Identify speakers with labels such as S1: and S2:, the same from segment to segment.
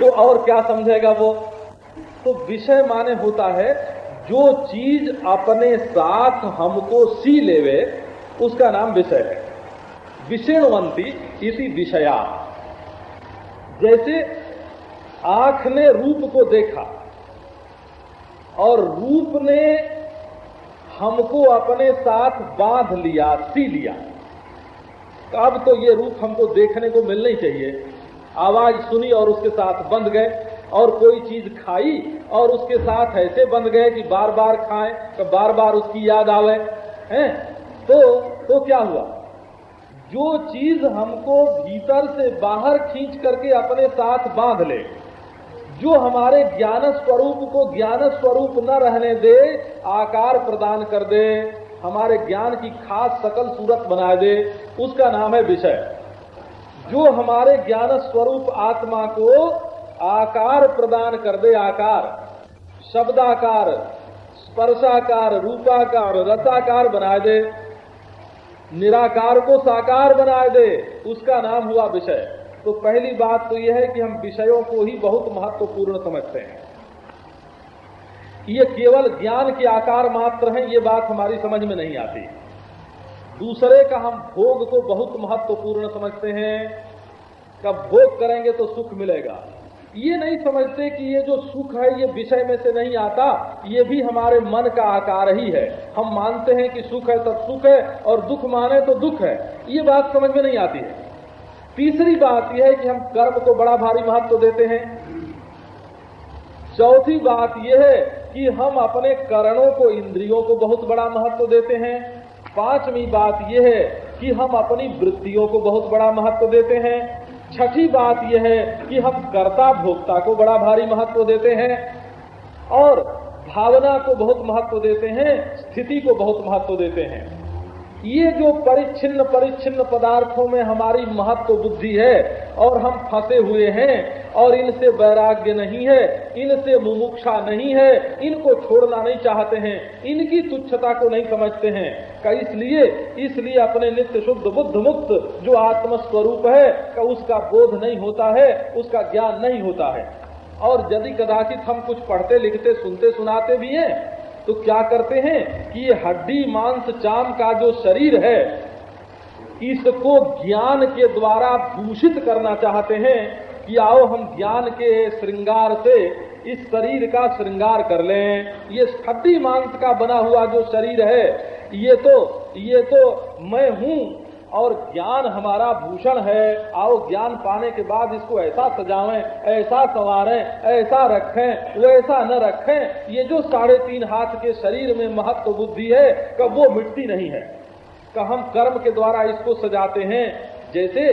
S1: तो और क्या समझेगा वो? तो विषय माने होता है, जो चीज़ अपने साथ हमको सी लेवे, उसका नाम विषय है। विषेणवंती इसी विषया। जैसे आँख ने रूप को देखा, और रूप ने हमको अपने साथ बाँध लिया, सी लिया। अब तो ये रूप हमको देखने को मिलना ही चाहिए। आवाज़ सुनी और उसके साथ बंध गए और कोई चीज़ खाई और उसके साथ ऐसे बंध गए कि बार बार खाएँ तो बार बार उसकी याद आवे, हैं? तो तो क्या हुआ? जो चीज़ हमको भीतर से बाहर खींच करके अपने साथ बाँध ले, जो हमारे ज्ञान स्वरूप को ज्ञान स्वरूप न रहने दे, आकार प्रदान कर दे। हमारे ज्ञान की खास सकल सूरत बना दे। उसका नाम है विषय। जो हमारे ज्ञान स्वरूप आत्मा को आकार प्रदान कर दे, आकार। शब्दाकार, स्पर्शाकार, रूपाकार, रसाकार बना दे। निराकार को साकार बना दे। उसका नाम हुआ विषय। तो पहली बात तो यह है कि हम विषयों को ही बहुत महत्वपूर्ण समझते हैं। ये केवल ज्ञान के आकार मात्र हैं, ये बात हमारी समझ में नहीं आती। दूसरे का हम भोग को बहुत महत्वपूर्ण समझते हैं। कब भोग करेंगे तो सुख मिलेगा। ये नहीं समझते कि ये जो सुख है, ये विषय में से नहीं आता, ये भी हमारे मन का आकार ही है। हम मानते हैं कि सुख है, तब सुख है, और दुख माने तो दुख है। ये बात समझ में नहीं आती है। तीसरी बात यह है कि हम कर्म को बड़ा भारी महत्व तो देते हैं। चौथी बात यह है कि हम अपने करणों को, इंद्रियों को बहुत बड़ा महत्व देते हैं। पांचवी बात यह है कि हम अपनी वृत्तियों को बहुत बड़ा महत्व देते हैं। छठी बात यह है कि हम कर्ता भोक्ता को बड़ा भारी महत्व देते हैं और भावना को बहुत महत्व देते हैं, स्थिति को बहुत महत्व देते हैं। ये जो परिच्छिन्न परिच्छिन्न पदार्थों में हमारी महत्व बुद्धि है और हम फंसे हुए हैं और इनसे वैराग्य नहीं है, इनसे मुमुक्षा नहीं है, इनको छोड़ना नहीं चाहते हैं, इनकी तुच्छता को नहीं समझते हैं। का, इसलिए इसलिए अपने नित्य शुद्ध बुद्ध मुक्त जो आत्म स्वरूप है, का, उसका बोध नहीं होता है, उसका ज्ञान नहीं होता है। और यदि कदाचित हम कुछ पढ़ते, लिखते, सुनते, सुनाते भी हैं तो क्या करते हैं कि ये हड्डी, मांस, चाम का जो शरीर है, इसको ज्ञान के द्वारा दूषित करना चाहते हैं कि आओ हम ज्ञान के श्रृंगार से इस शरीर का श्रृंगार कर लें। ये हड्डी, मांस का बना हुआ जो शरीर है, ये तो ये तो मैं हूँ। और ज्ञान हमारा भूषण है, आओ ज्ञान पाने के बाद इसको ऐसा सजावें, ऐसा संवारें, ऐसा रखें वो ऐसा न रखें। ये जो साढ़े तीन हाथ के शरीर में महत्व बुद्धि है, कब वो मिटती नहीं है। का हम कर्म के द्वारा इसको सजाते हैं, जैसे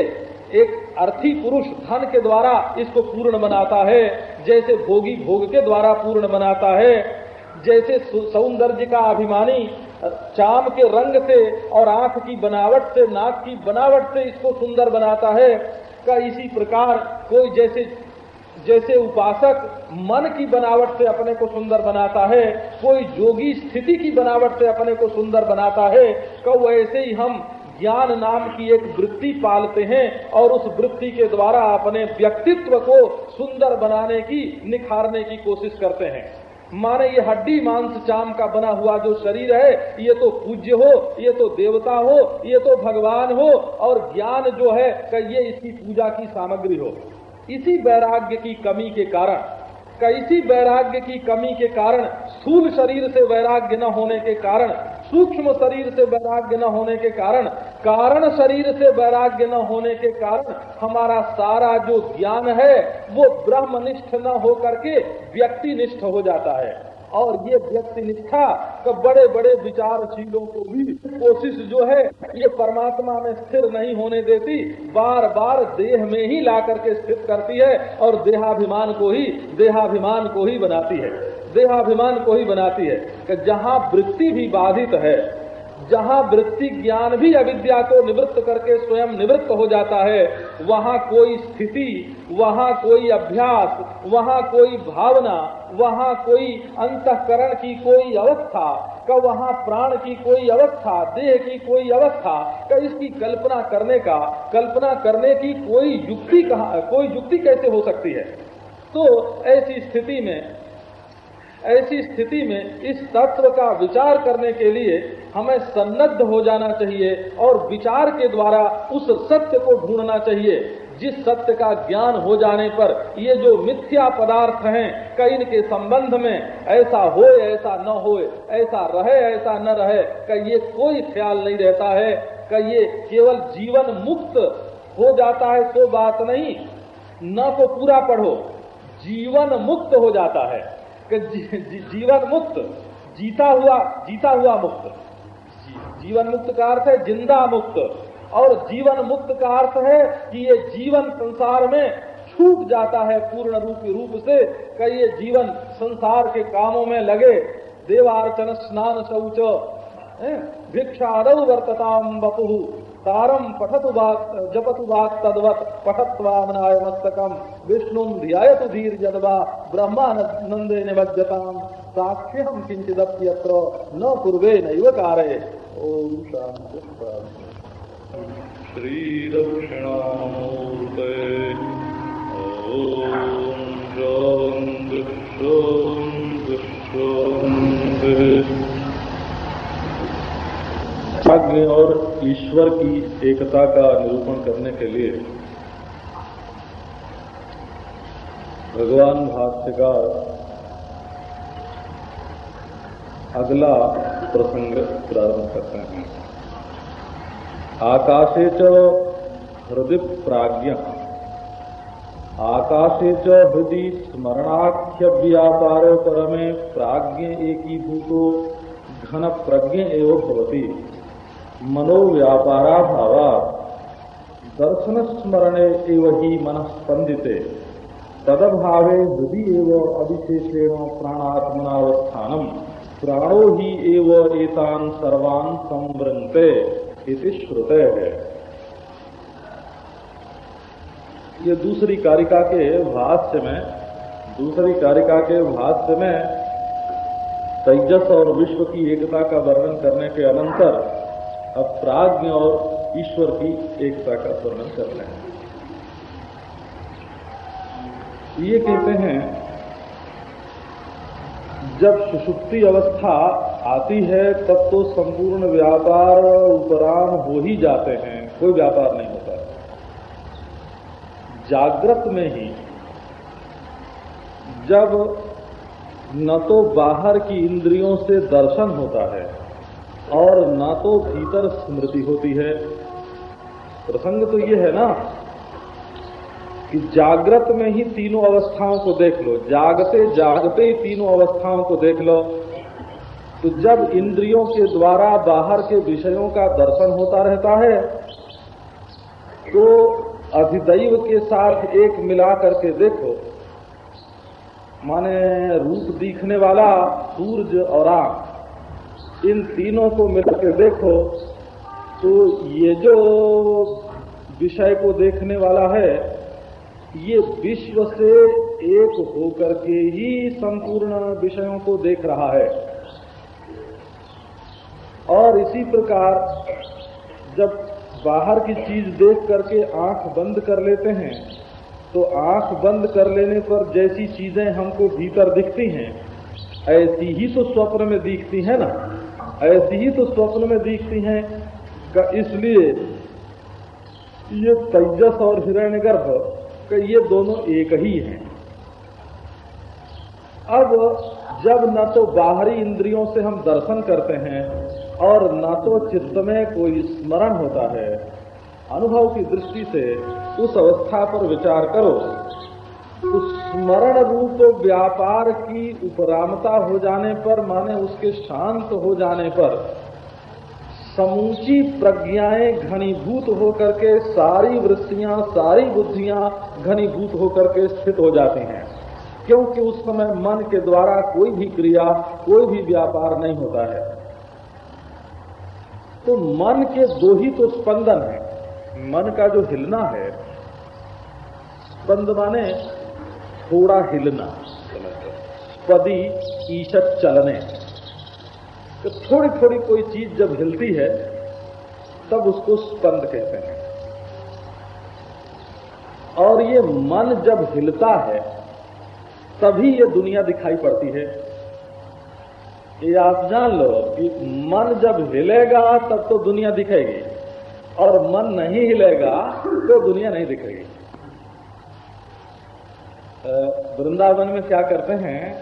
S1: एक अर्थी पुरुष धन के द्वारा इसको पूर्ण बनाता है, जैसे भोगी भोग के द्वारा पूर्ण बनाता है जैसे सौंदर्य का अभिमानी चाम के रंग से और आँख की बनावट से, नाक की बनावट से इसको सुंदर बनाता है, का इसी प्रकार कोई जैसे जैसे उपासक मन की बनावट से अपने को सुंदर बनाता है, कोई जोगी स्थिति की बनावट से अपने को सुंदर बनाता है तो वैसे ही हम ज्ञान नाम की एक वृत्ति पालते हैं और उस वृत्ति के द्वारा अपने व्यक्तित्व को सुंदर बनाने की, निखारने की कोशिश करते हैं। माने ये हड्डी मांस चाम का बना हुआ जो शरीर है, ये तो पूज्य हो, ये तो देवता हो, ये तो भगवान हो, और ज्ञान जो है ये इसकी पूजा की सामग्री हो। इसी वैराग्य की कमी के कारण का इसी वैराग्य की कमी के कारण, स्थूल शरीर से वैराग्य न होने के कारण, सूक्ष्म शरीर से वैराग्य न होने के कारण कारण शरीर से वैराग्य न होने के कारण हमारा सारा जो ज्ञान है, वो ब्रह्मनिष्ठ न हो करके व्यक्ति निष्ठ हो जाता है। और ये व्यक्ति निष्ठा का बड़े बड़े विचारशीलों को भी कोशिश जो है, ये परमात्मा में स्थिर नहीं होने देती बार बार देह में ही ला करके स्थित करती है और देहाभिमान को ही, देहाभिमान को ही बनाती है। देहाभिमान को ही बनाती है कि जहाँ वृत्ति भी बाधित है जहाँ वृत्ति ज्ञान भी अविद्या को निवृत्त करके स्वयं निवृत्त हो जाता है, वहाँ कोई स्थिति, वहाँ कोई अभ्यास, वहाँ कोई भावना, वहाँ कोई अंतकरण की कोई अवस्था, का वहाँ प्राण की कोई अवस्था, देह की कोई अवस्था, का इसकी कल्पना करने का, कल्पना करने की कोई युक्ति कहा, कोई युक्ति कैसे हो सकती है? तो ऐसी स्थिति में ऐसी स्थिति में इस तत्व का विचार करने के लिए हमें सन्नद्ध हो जाना चाहिए और विचार के द्वारा उस सत्य को ढूंढना चाहिए, जिस सत्य का ज्ञान हो जाने पर ये जो मिथ्या पदार्थ हैं कई इनके संबंध में ऐसा हो ऐसा न हो ऐसा रहे, ऐसा न रहे, का ये कोई ख्याल नहीं रहता है, का ये केवल जीवन मुक्त हो जाता है तो बात नहीं। न तो पूरा पढ़ो, जीवन मुक्त हो जाता है। कि जी, जीवन मुक्त जीता हुआ जीता हुआ मुक्त। जीवन मुक्त का अर्थ है ज़िंदा मुक्त। और जीवन मुक्त का अर्थ है कि ये जीवन संसार में छूट जाता है पूर्ण रूप रूप से कि ये जीवन संसार के कामों में लगे। देवार्चन स्नान शौच भिक्षादौ वर्तताम बपु तारम पठतु जपतु वाक तद्वत, पठत्वामनाय मस्तकम। विष्णु ध्यायतु धीर जदवा ब्रह्मानंदे निमज्जताम साक्ष्यम किंचिदप्यत्र न पूर्वे नैव कार्य ओम शांति
S2: श्री दक्षिणामूर्ते। ओम शांति शांति शांति
S1: भाग्य और ईश्वर की एकता का निरूपण करने के लिए भगवान भाष्यकार अगला प्रसंग प्रारंभ करते हैं। आकाशे च हृदय प्राज्ञ आकाशे च हृदय स्मरणाख्य व्यापार परमे प्राज्ञ एकीभूतो घन प्रज्ञ एवं भवती। मनोव्यापारा भावा दर्शन स्मरणे एव ही मन स्पंदिते तदभावे हृदय एव अविशेषेण प्राणात्मनावस्थानम प्राणो ही एव एतान सर्वान संवृंते इति श्रुते। है ये दूसरी कारिका के भाष्य में, दूसरी कारिका के भाष्य में तेजस और विश्व की एकता का वर्णन करने के अनंतर अब प्राज्ञ और ईश्वर की एकता का वर्णन कर रहे हैं। ये कहते हैं, जब सुषुप्ति अवस्था आती है, तब तो संपूर्ण व्यापार उपराम हो ही जाते हैं, कोई व्यापार नहीं होता। जागृत में ही, जब न तो बाहर की इंद्रियों से दर्शन होता है और न तो भीतर स्मृति होती है। प्रसंग तो ये है ना कि जागृत में ही तीनों अवस्थाओं को देख लो। जागते जागते ही तीनों अवस्थाओं को देख लो। तो जब इंद्रियों के द्वारा बाहर के विषयों का दर्शन होता रहता है तो अधिदैव के साथ एक मिला करके देखो। माने रूप दिखने वाला सूरज और आँख इन तीनों को मिलकर देखो तो ये जो विषय को देखने वाला है, ये विश्व से एक होकर के ही संपूर्ण विषयों को देख रहा है। और इसी प्रकार, जब बाहर की चीज़ देख करके आँख बंद कर लेते हैं तो आँख बंद कर लेने पर जैसी चीज़ें हमको भीतर दिखती हैं, ऐसी ही तो स्वप्न में दिखती है ना। ऐसी ही तो स्वप्न में दिखती हैं इसलिए ये तेजस और हिरण्यगर्भ का ये दोनों एक ही हैं। अब जब न तो बाहरी इंद्रियों से हम दर्शन करते हैं और न तो चित्त में कोई स्मरण होता है, अनुभव की दृष्टि से उस अवस्था पर विचार करो। स्मरण रूप व्यापार की उपरामता हो जाने पर, माने उसके शांत हो जाने पर, समूची प्रज्ञाएँ घनीभूत होकर के सारी वृत्तियाँ, सारी बुद्धियाँ घनीभूत होकर के स्थित हो जाती हैं। क्योंकि उस समय मन के द्वारा कोई भी क्रिया, कोई भी व्यापार नहीं होता है। तो मन के दो ही तो स्पंदन है। मन का जो हिलना है, स्पंद माने थोड़ा हिलना। पदी ईशत चलने। कि थोड़ी थोड़ी कोई चीज़ जब हिलती है, तब उसको स्पंद कहते हैं। और ये मन जब हिलता है, तभी ये दुनिया दिखाई पड़ती है। ये आप जान लो कि मन जब हिलेगा, तब तो दुनिया दिखेगी। और मन नहीं हिलेगा तो दुनिया नहीं दिखेगी। वृंदावन में क्या करते हैं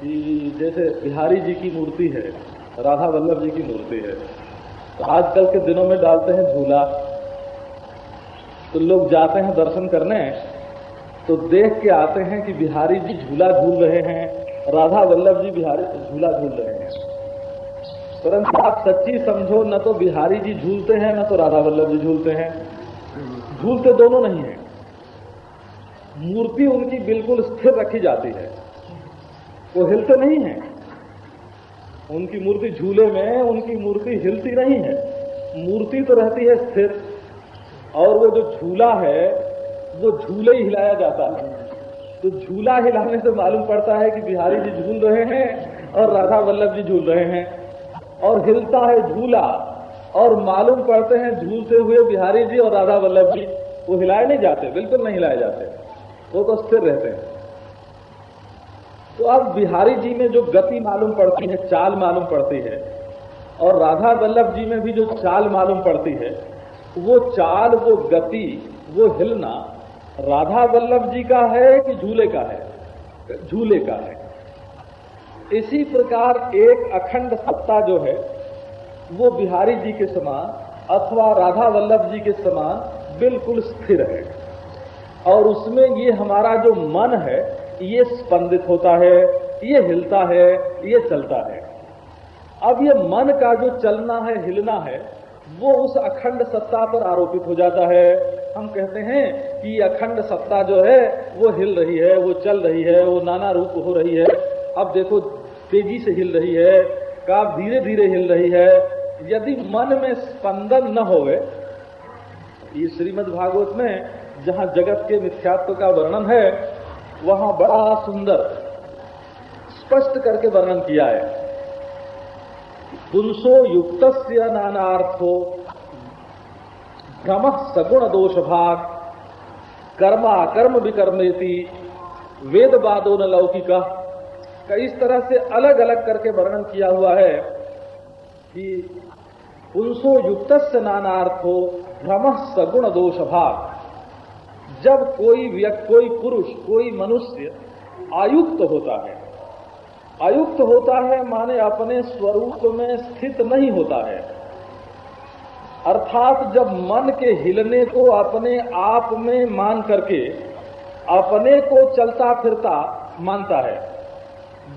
S1: कि जैसे बिहारी जी की मूर्ति है, राधा वल्लभ जी की मूर्ति है तो आजकल के दिनों में डालते हैं झूला। तो लोग जाते हैं दर्शन करने तो देख के आते हैं कि बिहारी जी झूला झूल रहे हैं, राधा वल्लभ जी बिहारी झूला झूल रहे हैं। परंतु आप सच्ची समझो, न तो बिहारी जी झूलते हैं, न तो राधा वल्लभ जी झूलते हैं। झूलते दोनों नहीं है। मूर्ति उनकी बिल्कुल स्थिर रखी जाती है। वो हिलते नहीं है। उनकी मूर्ति झूले में, उनकी मूर्ति हिलती नहीं है। मूर्ति तो रहती है स्थिर। और वो जो झूला है, वो झूले ही हिलाया जाता है। तो झूला हिलाने से मालूम पड़ता है कि बिहारी जी झूल रहे हैं और राधा वल्लभ जी झूल रहे हैं। और हिलता है झूला। और मालूम पड़ते हैं झूलते हुए बिहारी जी और राधा वल्लभ जी, वो हिलाए नहीं जाते, बिल्कुल नहीं हिलाए जाते। वो तो स्थिर रहते हैं। तो अब बिहारी जी में जो गति मालूम पड़ती है, चाल मालूम पड़ती है, और राधा वल्लभ जी में भी जो चाल मालूम पड़ती है, वो चाल, वो गति, वो हिलना राधा वल्लभ जी का है कि झूले का है? झूले का है। इसी प्रकार एक अखंड सत्ता जो है, वो बिहारी जी के समान अथवा राधा वल्लभ जी के समान बिल्कुल स्थिर है। और उसमें ये हमारा जो मन है, ये स्पंदित होता है, ये हिलता है, ये चलता है। अब ये मन का जो चलना है, हिलना है, वो उस अखंड सत्ता पर आरोपित हो जाता है। हम कहते हैं कि अखंड सत्ता जो है, वो हिल रही है, वो चल रही है, वो नाना रूप हो रही है। अब देखो, तेज़ी से हिल रही है, का धीरे धीरे हिल रही है। यदि मन में स्पंदन न होवे, ये श्रीमद् भागवत में जहाँ जगत के मिथ्यात्व का वर्णन है, वहाँ बड़ा सुंदर, स्पष्ट करके वर्णन किया है। पुंसो युक्त नानार्थो, भ्रम सगुण दोष भाग, कर्मा कर्म विकर्मेति वेद बादो न लौकिका। का इस तरह से अलग अलग करके वर्णन किया हुआ है कि पुंसो युक्त नानार्थो, भ्रम सगुण दोष भाग। जब कोई व्यक्ति, कोई पुरुष, कोई मनुष्य आयुक्त तो होता है, आयुक्त तो होता है माने अपने स्वरूप में स्थित नहीं होता है। अर्थात जब मन के हिलने को अपने आप में मान करके, अपने को चलता फिरता मानता है।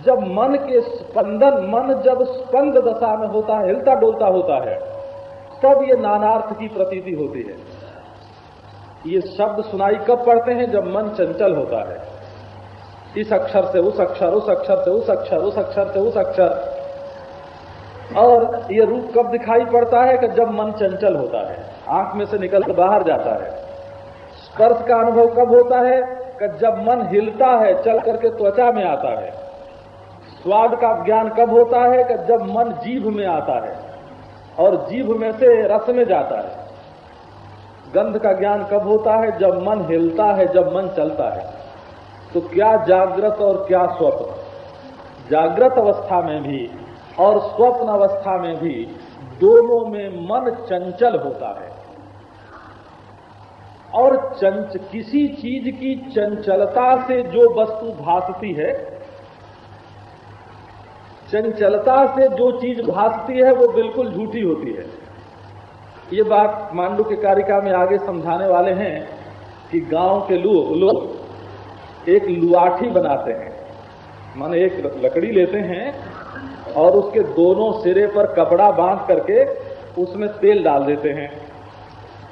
S1: जब मन के स्पंदन, मन जब स्पंद दशा में होता है, हिलता डोलता होता है, तब ये नानार्थ की प्रतीति होती है। ये शब्द सुनाई कब पड़ते हैं? जब मन चंचल होता है। इस अक्षर से, उस अक्षर उस अक्षर से, उस अक्षर उस अक्षर से, उस अक्षर। और ये रूप कब दिखाई पड़ता है? कि जब मन चंचल होता है। आँख में से निकल कर बाहर जाता है। स्पर्श का अनुभव कब होता है? कि जब मन हिलता है, चल करके त्वचा में आता है। स्वाद का ज्ञान कब होता है? कि जब मन जीभ में आता है। और जीभ में से रस में जाता है। गंध का ज्ञान कब होता है? जब मन हिलता है, जब मन चलता है। तो क्या जागृत और क्या स्वप्न? जागृत अवस्था में भी और स्वप्न अवस्था में भी दोनों में मन चंचल होता है। और चंच, किसी चीज़ की चंचलता से जो वस्तु भासती है, चंचलता से जो चीज़ भासती है, वो बिल्कुल झूठी होती है। ये बात मांडू के कारिका में आगे समझाने वाले हैं कि गाँव के लोग लोग एक लुआठी बनाते हैं। माने एक लकड़ी लेते हैं और उसके दोनों सिरे पर कपड़ा बाँध करके उसमें तेल डाल देते हैं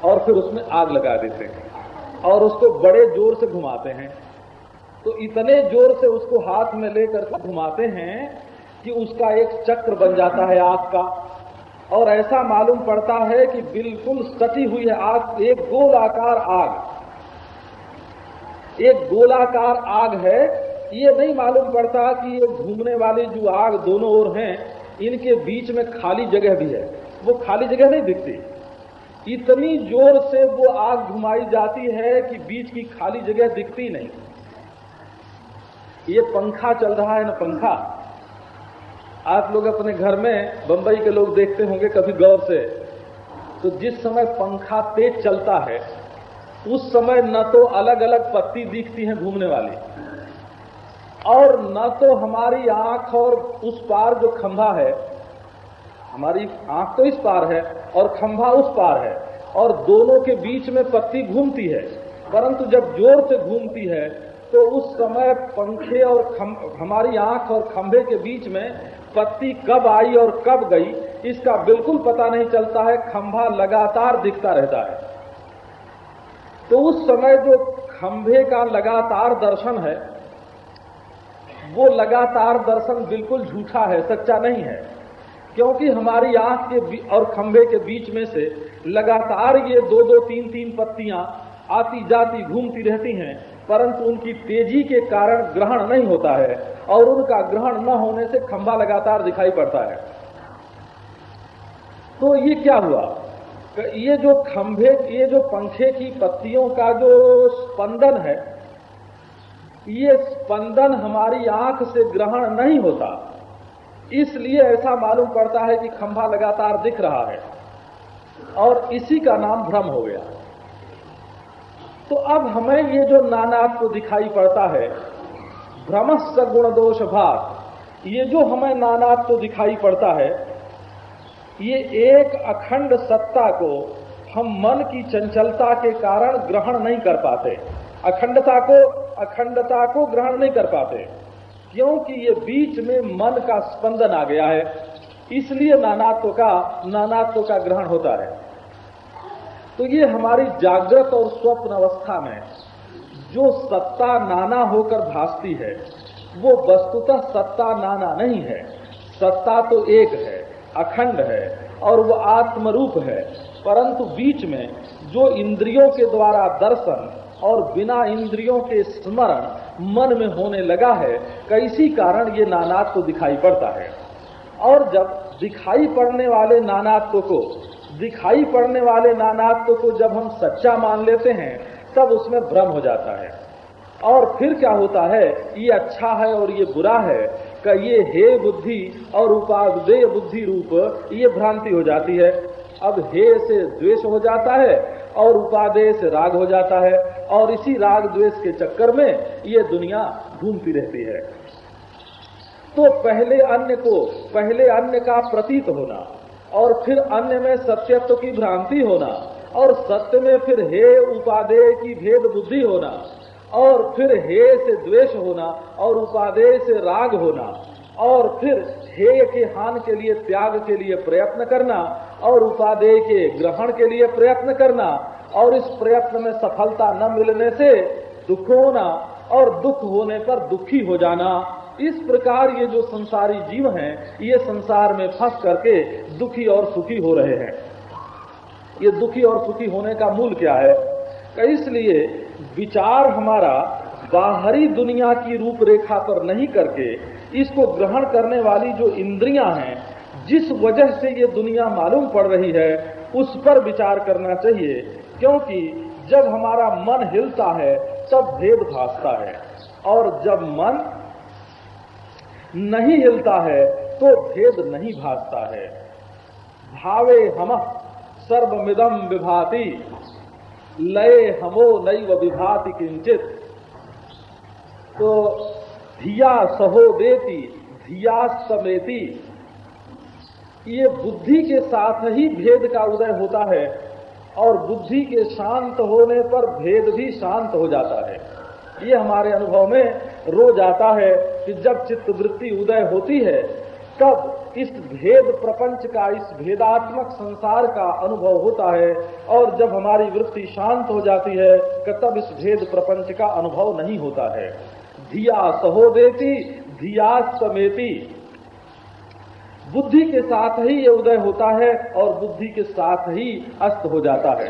S1: और फिर उसमें आग लगा देते हैं और उसको बड़े ज़ोर से घुमाते हैं। तो इतने ज़ोर से उसको हाथ में लेकर घुमाते हैं कि उसका एक चक्र बन जाता है आग का। और ऐसा मालूम पड़ता है कि बिल्कुल सटी हुई है आग, एक गोलाकार आग। एक गोलाकार आग है। ये नहीं मालूम पड़ता कि ये घूमने वाली जो आग दोनों ओर हैं, इनके बीच में खाली जगह भी है। वो खाली जगह नहीं दिखती। इतनी ज़ोर से वो आग घुमाई जाती है कि बीच की खाली जगह दिखती नहीं। ये पंखा चल रहा है ना पंखा? आप लोग अपने घर में बंबई के लोग देखते होंगे कभी गौर से। तो जिस समय पंखा तेज चलता है उस समय न तो अलग अलग पत्ती दिखती है घूमने वाली। और न तो हमारी आँख और उस पार जो खंभा है हमारी आँख तो इस पार है और खंभा उस पार है और दोनों के बीच में पत्ती घूमती है। परंतु जब ज़ोर से घूमती है तो उस समय पंखे और खम, हमारी आँख और खंभे के बीच में पत्ती कब आई और कब गई, इसका बिल्कुल पता नहीं चलता है, खंभा लगातार दिखता रहता है। तो उस समय जो खंभे का लगातार दर्शन है, वो लगातार दर्शन बिल्कुल झूठा है, सच्चा नहीं है। क्योंकि हमारी आँख के और खंभे के बीच में से लगातार ये दो दो तीन तीन पत्तियाँ आती जाती घूमती रहती हैं परंतु उनकी तेज़ी के कारण ग्रहण नहीं होता है और उनका ग्रहण न होने से खंभा लगातार दिखाई पड़ता है। तो ये क्या हुआ? ये जो खंभे, ये जो पंखे की पत्तियों का जो स्पंदन है, ये स्पंदन हमारी आँख से ग्रहण नहीं होता। इसलिए ऐसा मालूम पड़ता है कि खंभा लगातार दिख रहा है और इसी का नाम भ्रम हो गया। तो अब हमें ये जो नानात्व दिखाई पड़ता है भ्रमस्थ गुण दोष भाग, ये जो हमें नानात्व दिखाई पड़ता है, ये एक अखंड सत्ता को हम मन की चंचलता के कारण ग्रहण नहीं कर पाते। अखंडता को अखंडता को ग्रहण नहीं कर पाते, क्योंकि ये बीच में मन का स्पंदन आ गया है। इसलिए नानात्व का नानात्व का ग्रहण होता है। तो ये हमारी जागृत और स्वप्न अवस्था में जो सत्ता नाना होकर भासती है, वो वस्तुतः सत्ता नाना नहीं है। सत्ता तो एक है, अखंड है और वो आत्मरूप है। परंतु बीच में जो इंद्रियों के द्वारा दर्शन और बिना इंद्रियों के स्मरण मन में होने लगा है, कैसी कारण ये नानात्व तो दिखाई पड़ता है? और जब दिखाई पड़ने वाले नानात्व तो को दिखाई पड़ने वाले नानात्व को जब हम सच्चा मान लेते हैं, तब उसमें भ्रम हो जाता है। और फिर क्या होता है? ये अच्छा है और ये बुरा है। का ये हे बुद्धि और उपादेय बुद्धि रूप, ये भ्रांति हो जाती है। अब हे से द्वेष हो जाता है और उपादेय से राग हो जाता है। और इसी राग द्वेष के चक्कर में ये दुनिया घूमती रहती है। तो पहले अन्य को, पहले अन्य का प्रतीत होना। और फिर अन्य में सत्यत्व की भ्रांति होना, और सत्य में फिर हे उपादेय की भेद बुद्धि होना, और फिर हे से द्वेष होना, और उपादेय से राग होना, और फिर हे के हान के लिए त्याग के लिए प्रयत्न करना, और उपादेय के ग्रहण के लिए प्रयत्न करना, और इस प्रयत्न में सफलता न मिलने से दुख होना, और दुख होने पर दुखी हो जाना। इस प्रकार ये जो संसारी जीव हैं, ये संसार में फंस करके दुखी और सुखी हो रहे हैं। ये दुखी और सुखी होने का मूल क्या है? इसलिए विचार हमारा बाहरी दुनिया की रूपरेखा पर नहीं करके इसको ग्रहण करने वाली जो इंद्रियाँ हैं, जिस वजह से ये दुनिया मालूम पड़ रही है, उस पर विचार करना चाहिए। क्योंकि जब हमारा मन हिलता है, तब भेद भासता है। और जब मन नहीं हिलता है तो भेद नहीं भासता है। भावे हम सर्वमिदम विभाति, लय हमो नई विभाति किंचित। तो धिया सहो देती, धिया समेती। ये बुद्धि के साथ ही भेद का उदय होता है, और बुद्धि के शांत होने पर भेद भी शांत हो जाता है। ये हमारे अनुभव में रोज आता है कि जब चित्त वृत्ति उदय होती है, तब इस भेद प्रपंच का, इस भेदात्मक संसार का अनुभव होता है और जब हमारी वृत्ति शांत हो जाती है तब इस भेद प्रपंच का अनुभव नहीं होता है। धिया सहो देती, धिया समेती। बुद्धि के साथ ही ये उदय होता है और बुद्धि के साथ ही अस्त हो जाता है।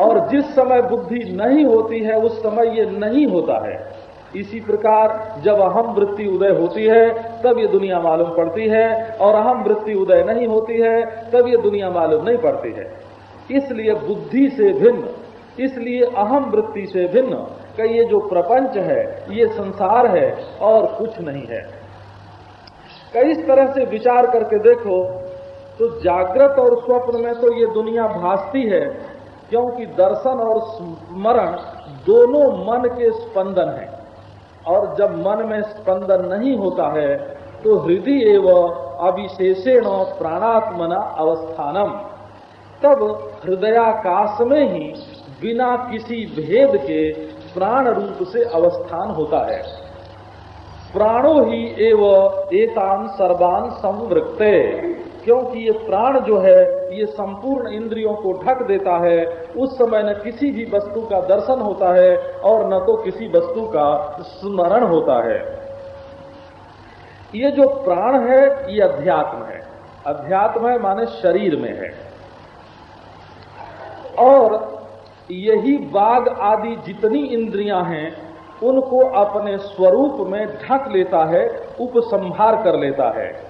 S1: और जिस समय बुद्धि नहीं होती है, उस समय ये नहीं होता है। इसी प्रकार जब अहम वृत्ति उदय होती है, तब ये दुनिया मालूम पड़ती है, और अहम वृत्ति उदय नहीं होती है, तब ये दुनिया मालूम नहीं पड़ती है। इसलिए बुद्धि से भिन्न, इसलिए अहम वृत्ति से भिन्न, कि ये जो प्रपंच है, ये संसार है, और कुछ नहीं है। कई इस तरह से विचार करके देखो तो जागृत और स्वप्न में तो ये दुनिया भासती है क्योंकि दर्शन और स्मरण दोनों मन के स्पंदन हैं। और जब मन में स्पंदन नहीं होता है तो हृदय एवं अविशेषेण प्राणात्मना अवस्थानम। तब हृदयाकाश में ही बिना किसी भेद के प्राण रूप से अवस्थान होता है। प्राणो ही एवं एतान सर्वान संवृत्ते क्योंकि ये प्राण जो है, ये संपूर्ण इंद्रियों को ढक देता है। उस समय न किसी भी वस्तु का दर्शन होता है और न तो किसी वस्तु का स्मरण होता है। ये जो प्राण है, ये अध्यात्म है। अध्यात्म है माने शरीर में है। और यही बाघ आदि जितनी इंद्रियाँ हैं, उनको अपने स्वरूप में ढक लेता है, उपसंहार कर लेता है।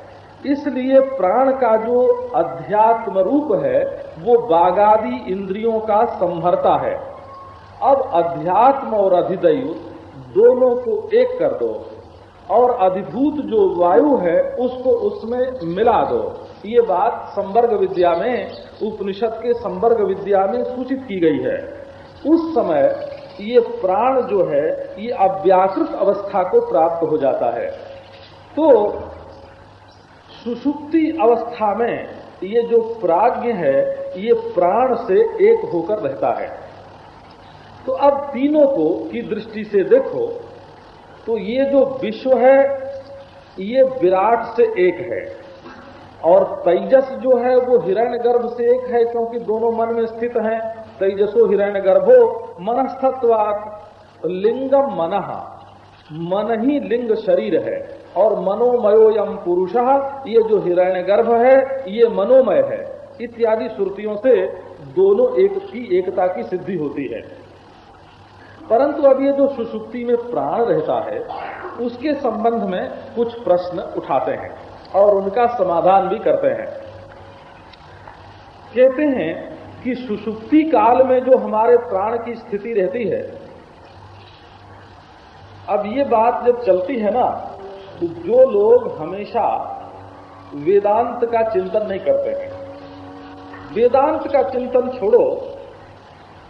S1: इसलिए प्राण का जो अध्यात्म रूप है, वो बागादि इंद्रियों का संभरता है। अब अध्यात्म और अधिदैव दोनों को एक कर दो, और अधिभूत जो वायु है, उसको उसमें मिला दो। ये बात संवर्ग विद्या में, उपनिषद के संवर्ग विद्या में सूचित की गई है। उस समय ये प्राण जो है, ये अव्याकृत अवस्था को प्राप्त हो जाता है। तो सुषुप्ति अवस्था में ये जो प्राज्ञ है, ये प्राण से एक होकर रहता है। तो अब तीनों को की दृष्टि से देखो तो ये जो विश्व है, ये विराट से एक है। और तेजस जो है, वो हिरण्य गर्भ से एक है, क्योंकि दोनों मन में स्थित हैं। तेजसो हिरण्य गर्भो मनस्थत्वात लिंगम मन मन ही लिंग शरीर है। और मनोमयोयम पुरुष, ये जो हिरण्य गर्भ है, ये मनोमय है। इत्यादि श्रुतियों से दोनों एक की एकता की सिद्धि होती है। परंतु अब ये जो सुसुप्ति में प्राण रहता है, उसके संबंध में कुछ प्रश्न उठाते हैं और उनका समाधान भी करते हैं। कहते हैं कि सुसुप्ति काल में जो हमारे प्राण की स्थिति रहती है, अब ये बात जब चलती है ना तो जो लोग हमेशा वेदांत का चिंतन नहीं करते हैं वेदांत का चिंतन छोड़ो,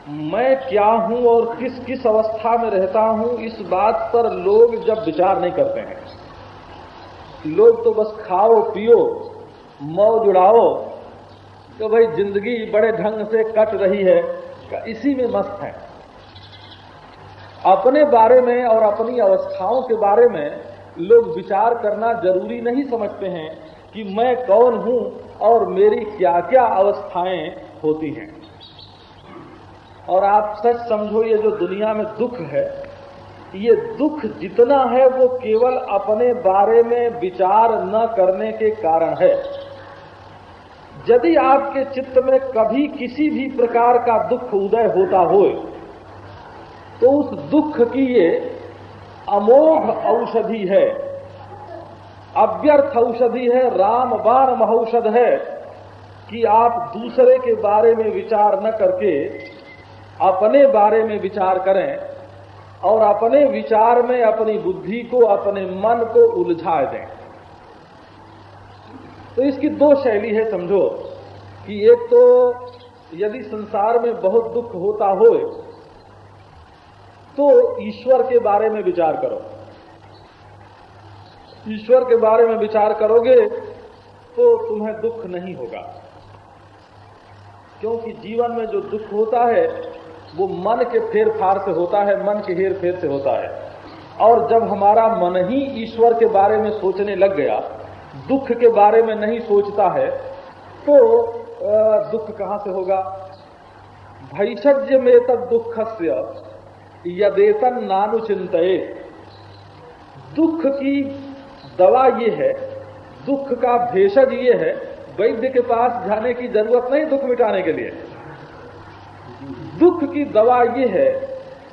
S1: मैं क्या हूँ और किस किस अवस्था में रहता हूँ, इस बात पर लोग जब विचार नहीं करते हैं। लोग तो बस खाओ, पियो, मौज उड़ाओ तो भाई ज़िंदगी बड़े ढंग से कट रही है इसी में मस्त है। अपने बारे में और अपनी अवस्थाओं के बारे में लोग विचार करना ज़रूरी नहीं समझते हैं कि मैं कौन हूँ और मेरी क्या क्या अवस्थाएँ होती हैं। और आप सच समझो, ये जो दुनिया में दुख है, ये दुख जितना है वो केवल अपने बारे में विचार न करने के कारण है। यदि आपके चित्त में कभी किसी भी प्रकार का दुख उदय होता हो तो उस दुख की ये अमोघ औषधि है। अव्यर्थ औषधि है, राम बाण महौषध है कि आप दूसरे के बारे में विचार न करके अपने बारे में विचार करें और अपने विचार में अपनी बुद्धि को, अपने मन को उलझा दें। तो इसकी दो शैली है, समझो कि एक तो यदि संसार में बहुत दुख होता हो तो ईश्वर के बारे में विचार करो। ईश्वर के बारे में विचार करोगे तो तुम्हें दुख नहीं होगा। क्योंकि जीवन में जो दुख होता है, वो मन के फेर फार से होता है, मन के हेर फेर से होता है। और जब हमारा मन ही ईश्वर के बारे में सोचने लग गया, दुख के बारे में नहीं सोचता है तो दुख कहाँ से होगा? भैषज्य में तब दुख यदेतन नानुचिंत दुख की दवा ये है, दुख का भेषज ये है, वैद्य के पास जाने की ज़रूरत नहीं दुख मिटाने के लिए। दुख की दवा ये है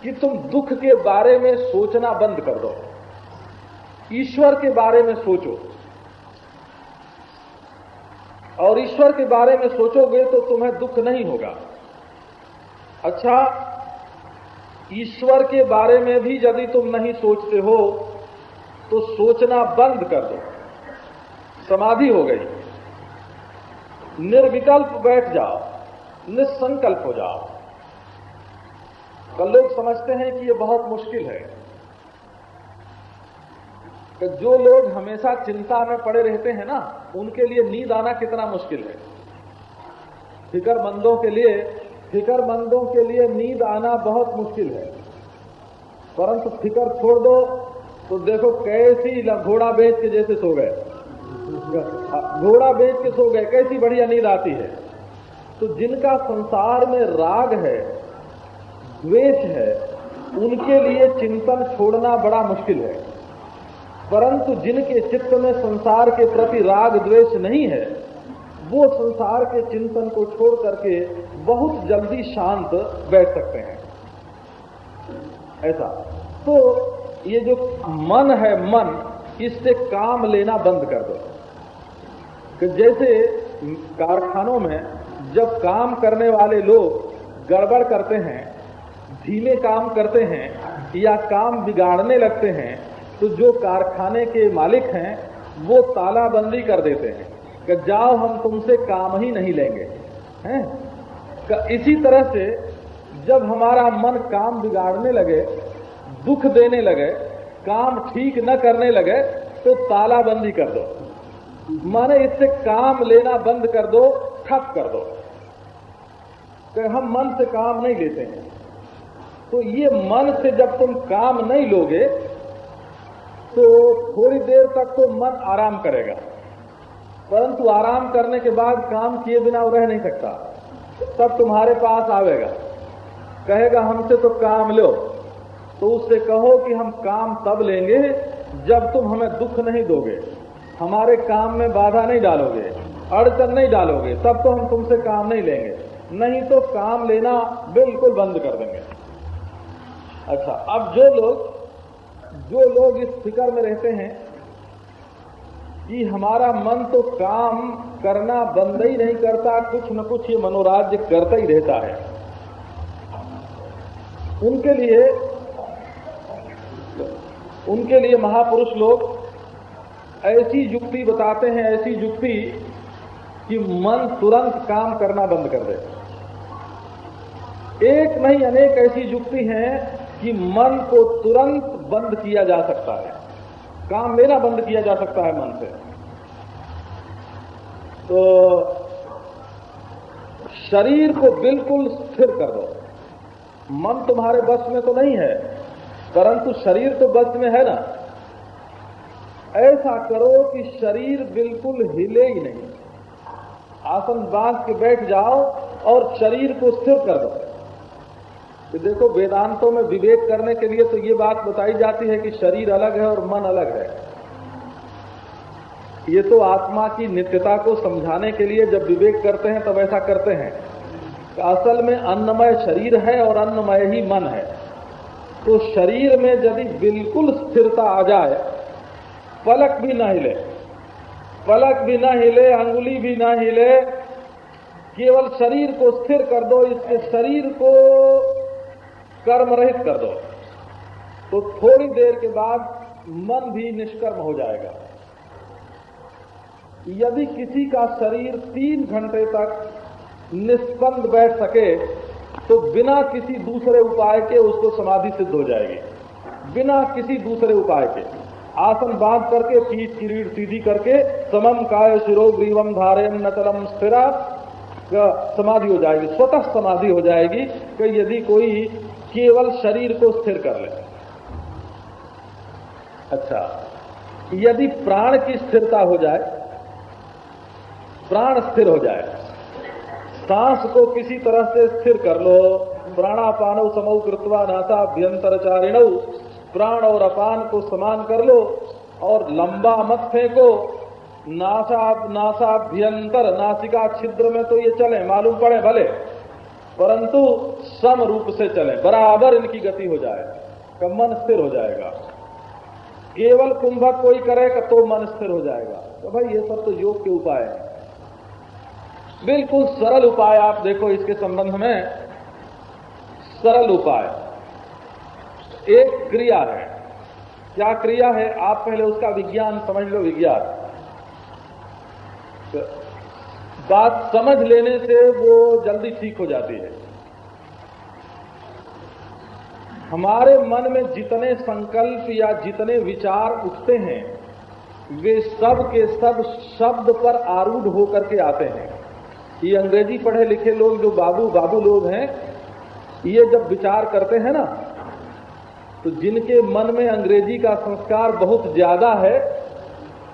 S1: कि तुम दुख के बारे में सोचना बंद कर दो। ईश्वर के बारे में सोचो। और ईश्वर के बारे में सोचोगे तो तुम्हें दुख नहीं होगा। अच्छा ईश्वर के बारे में भी यदि तुम नहीं सोचते हो तो सोचना बंद कर दो। समाधि हो गई। निर्विकल्प बैठ जाओ, निसंकल्प हो जाओ। कल लोग समझते हैं कि ये बहुत मुश्किल है। कि जो लोग हमेशा चिंता में पड़े रहते हैं ना, उनके लिए नींद आना कितना मुश्किल है। फिक्रमंदों के लिए फिक्रमंदों के लिए नींद आना बहुत मुश्किल है। परंतु फ़िक्र छोड़ दो तो देखो कैसी घोड़ा बेच के जैसे सो गए। घोड़ा बेच के सो गए, कैसी बढ़िया नींद आती है। तो जिनका संसार में राग है, द्वेष है, उनके लिए चिंतन छोड़ना बड़ा मुश्किल है। परंतु जिनके चित्त में संसार के प्रति राग, द्वेष नहीं है वो संसार के चिंतन को छोड़ करके बहुत जल्दी शांत बैठ सकते हैं। ऐसा। तो ये जो मन है मन, इससे काम लेना बंद कर दो। कि जैसे कारखानों में जब काम करने वाले लोग गड़बड़ करते हैं, धीमे काम करते हैं या काम बिगाड़ने लगते हैं तो जो कारखाने के मालिक हैं, वो तालाबंदी कर देते हैं। कि जाओ हम तुमसे काम ही नहीं लेंगे, हैं? इसी तरह से जब हमारा मन काम बिगाड़ने लगे, दुख देने लगे, काम ठीक न करने लगे तो तालाबंदी कर दो। माने इससे काम लेना बंद कर दो, ठप कर दो। कि हम मन से काम नहीं लेते हैं। तो ये मन से जब तुम काम नहीं लोगे तो थोड़ी देर तक तो मन आराम करेगा। परंतु आराम करने के बाद काम किए बिना रह नहीं सकता। तब तुम्हारे पास आवेगा। कहेगा, हमसे तो काम लो। तो उससे कहो कि हम काम तब लेंगे जब तुम हमें दुख नहीं दोगे। हमारे काम में बाधा नहीं डालोगे, अड़चन नहीं डालोगे, तब तो हम तुमसे काम नहीं लेंगे। नहीं तो काम लेना बिल्कुल बंद कर देंगे। अच्छा अब जो लोग जो लोग इस फ़िक्र में रहते हैं कि हमारा मन तो काम करना बंद ही नहीं करता, कुछ न कुछ ये मनोराज्य करता ही रहता है। उनके लिए उनके लिए महापुरुष लोग ऐसी युक्ति बताते हैं, ऐसी युक्ति कि मन तुरंत काम करना बंद कर दे। एक नहीं, अनेक ऐसी युक्ति हैं कि मन को तुरंत बंद किया जा सकता है। काम लेना बंद किया जा सकता है मन से। तो शरीर को बिल्कुल स्थिर कर दो। मन तुम्हारे बस में तो नहीं है, परंतु शरीर तो बस में है ना। ऐसा करो कि शरीर बिल्कुल हिले ही नहीं। आसन बाँध के बैठ जाओ और शरीर को स्थिर कर दो। तो देखो वेदांतों में विवेक करने के लिए तो ये बात बताई जाती है कि शरीर अलग है और मन अलग है। ये तो आत्मा की नित्यता को समझाने के लिए जब विवेक करते हैं, तब ऐसा करते हैं। असल में अन्नमय शरीर है और अन्नमय ही मन है। तो शरीर में यदि बिल्कुल स्थिरता आ जाए, पलक भी न हिले, पलक भी न हिले, अंगुली भी न हिले, केवल शरीर को स्थिर कर दो, इसके शरीर को कर्म रहित कर दो। तो थोड़ी देर के बाद मन भी निष्कर्म हो जाएगा। यदि किसी का शरीर तीन घंटे तक निष्पन्द बैठ सके तो बिना किसी दूसरे उपाय के उसको समाधि सिद्ध हो जाएगी। बिना किसी दूसरे उपाय के। आसन बाँध करके, पीठ की रीढ़ सीधी करके समम काय शिरो ग्रीवम धारे नचलम स्थिरा समाधि हो जाएगी। स्वतः समाधि हो जाएगी कि यदि कोई केवल शरीर को स्थिर कर ले। अच्छा यदि प्राण की स्थिरता हो जाए, प्राण स्थिर हो जाए, सांस को किसी तरह से स्थिर कर लो, प्राणापान समौ कृत्वा नासाभ्यंतर चारिण प्राण और अपान को समान कर लो, और लंबा मत फेंको नासा नासाभ्यंतर, नासिका छिद्र में तो ये चले, मालूम पड़े, भले। परंतु सम रूप से चले। बराबर इनकी गति हो जाए का मन स्थिर हो जाएगा। केवल कुंभक कोई करेगा तो मन स्थिर हो जाएगा। तो भाई ये सब तो योग के उपाय हैं। बिल्कुल सरल उपाय आप देखो इसके संबंध में। सरल उपाय। एक क्रिया है। क्या क्रिया है? आप पहले उसका विज्ञान समझ लो, विज्ञान। तो बात समझ लेने से वो जल्दी ठीक हो जाती है। हमारे मन में जितने संकल्प या जितने विचार उठते हैं, वे सब के सब शब्द पर आरूढ़ होकर के आते हैं। ये अंग्रेज़ी पढ़े लिखे लोग जो बाबू बाबू लोग हैं, ये जब विचार करते हैं ना तो जिनके मन में अंग्रेज़ी का संस्कार बहुत ज़्यादा है